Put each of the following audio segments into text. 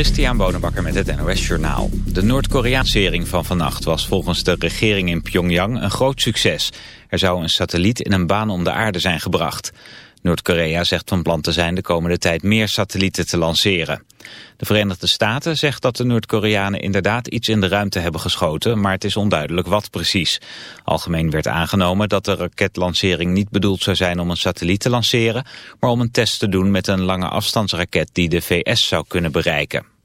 Christian Bonenbakker met het NOS Journaal. De Noord-Koreaansering van vannacht was volgens de regering in Pyongyang een groot succes. Er zou een satelliet in een baan om de aarde zijn gebracht. Noord-Korea zegt van plan te zijn de komende tijd meer satellieten te lanceren. De Verenigde Staten zegt dat de Noord-Koreanen inderdaad iets in de ruimte hebben geschoten, maar het is onduidelijk wat precies. Algemeen werd aangenomen dat de raketlancering niet bedoeld zou zijn om een satelliet te lanceren, maar om een test te doen met een lange afstandsraket die de VS zou kunnen bereiken.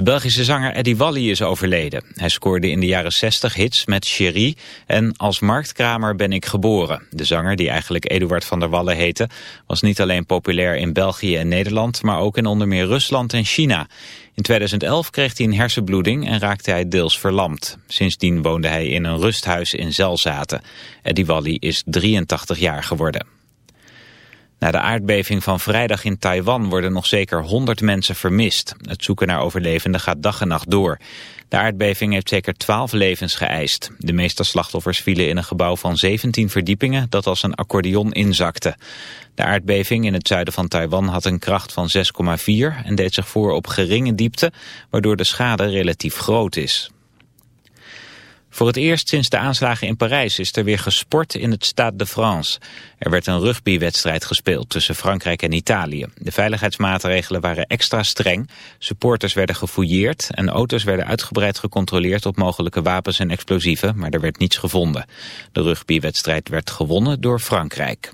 De Belgische zanger Eddie Walli is overleden. Hij scoorde in de jaren 60 hits met Cherie en Als marktkramer ben ik geboren. De zanger, die eigenlijk Eduard van der Wallen heette, was niet alleen populair in België en Nederland, maar ook in onder meer Rusland en China. In 2011 kreeg hij een hersenbloeding en raakte hij deels verlamd. Sindsdien woonde hij in een rusthuis in Zelzaten. Eddie Walli is 83 jaar geworden. Na de aardbeving van vrijdag in Taiwan worden nog zeker 100 mensen vermist. Het zoeken naar overlevenden gaat dag en nacht door. De aardbeving heeft zeker 12 levens geëist. De meeste slachtoffers vielen in een gebouw van 17 verdiepingen dat als een accordeon inzakte. De aardbeving in het zuiden van Taiwan had een kracht van 6,4 en deed zich voor op geringe diepte, waardoor de schade relatief groot is. Voor het eerst sinds de aanslagen in Parijs is er weer gesport in het Stade de France. Er werd een rugbywedstrijd gespeeld tussen Frankrijk en Italië. De veiligheidsmaatregelen waren extra streng. Supporters werden gefouilleerd en auto's werden uitgebreid gecontroleerd op mogelijke wapens en explosieven, maar er werd niets gevonden. De rugbywedstrijd werd gewonnen door Frankrijk.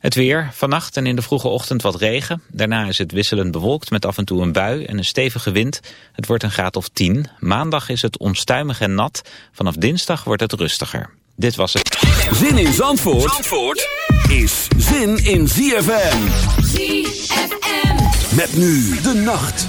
Het weer, vannacht en in de vroege ochtend wat regen. Daarna is het wisselend bewolkt met af en toe een bui en een stevige wind. Het wordt een graad of 10. Maandag is het onstuimig en nat. Vanaf dinsdag wordt het rustiger. Dit was het. Zin in Zandvoort, Zandvoort is zin in ZFM. ZFM. Met nu de nacht.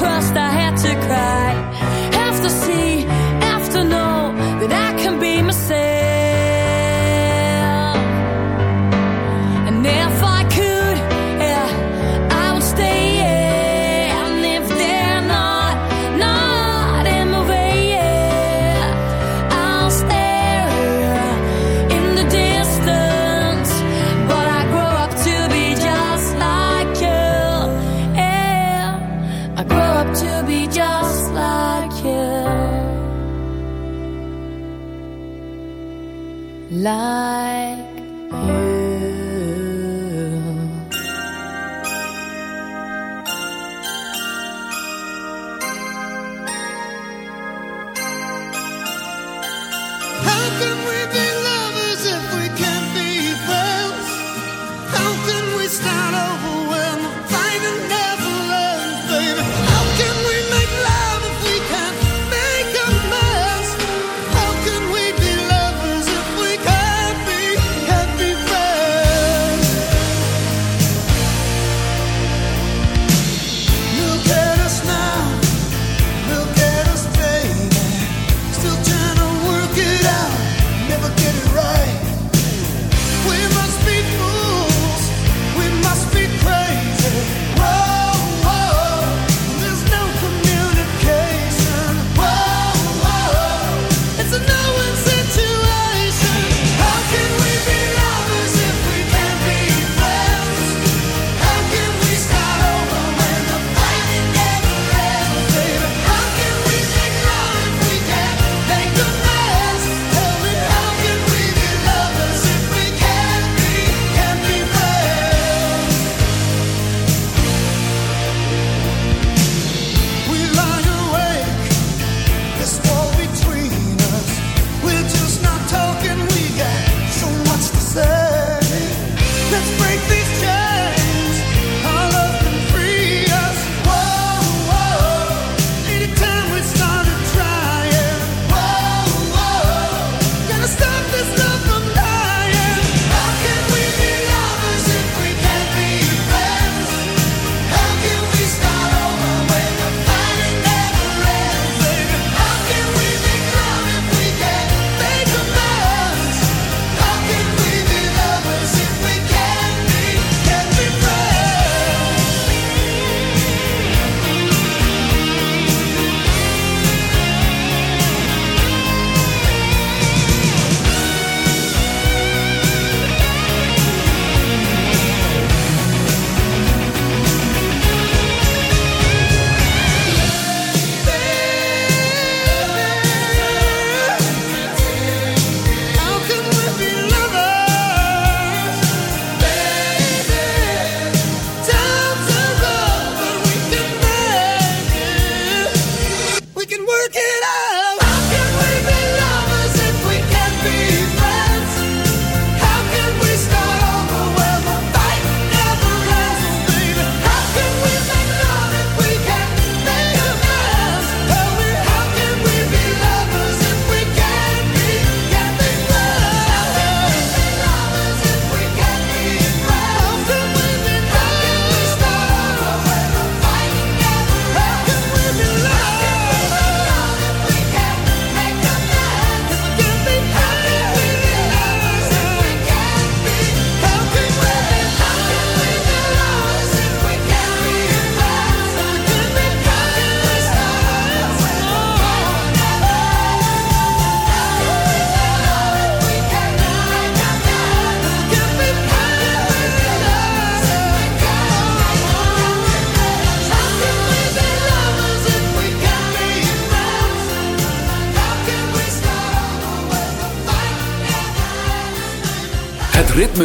Happy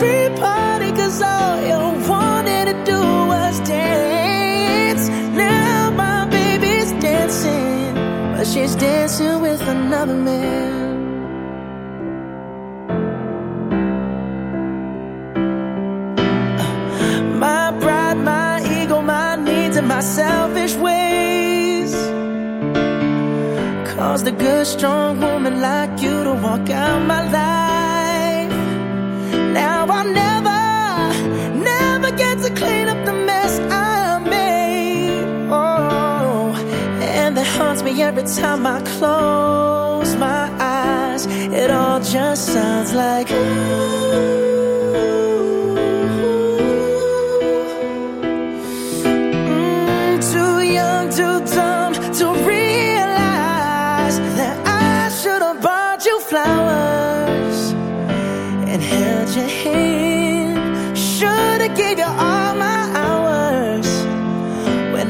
free party cause all you wanted to do was dance now my baby's dancing but she's dancing with another man My pride, my ego, my needs, and my Selfish ways Cause a good, strong woman like you to walk out my life. Now I'll never, never get to clean up the mess I made. Oh, and it haunts me every time I close my eyes. It all just sounds like. Ooh.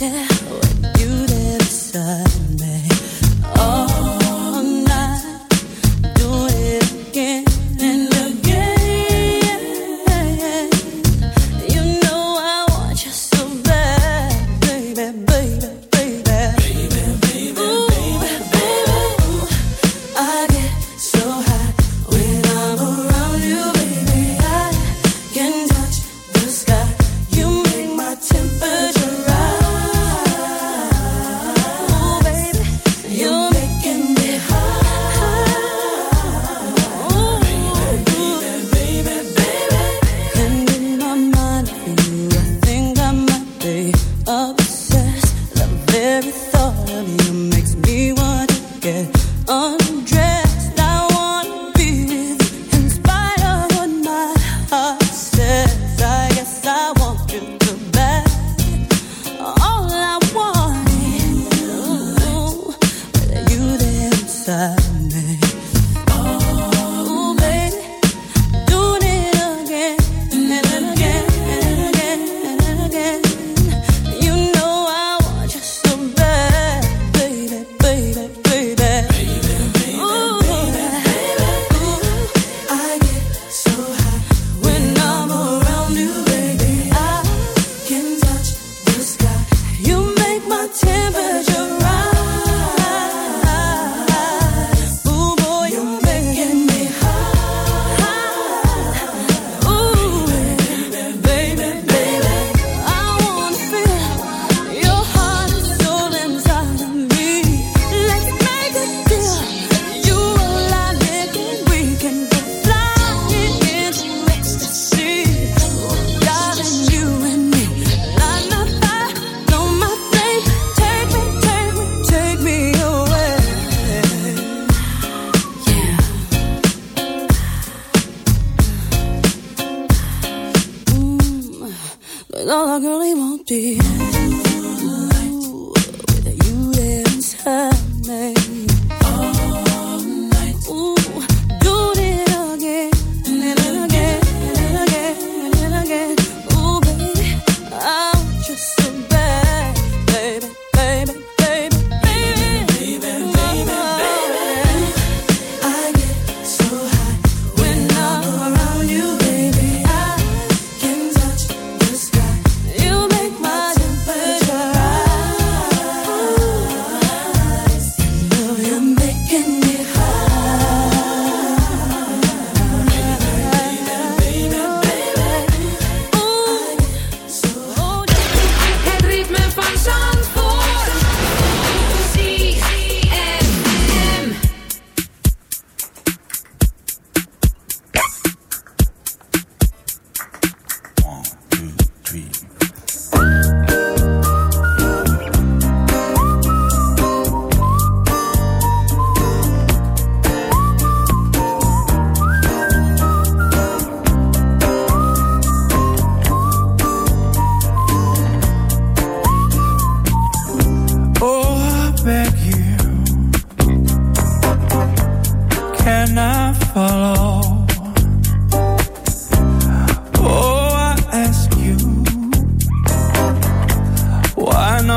Yeah.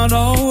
Not always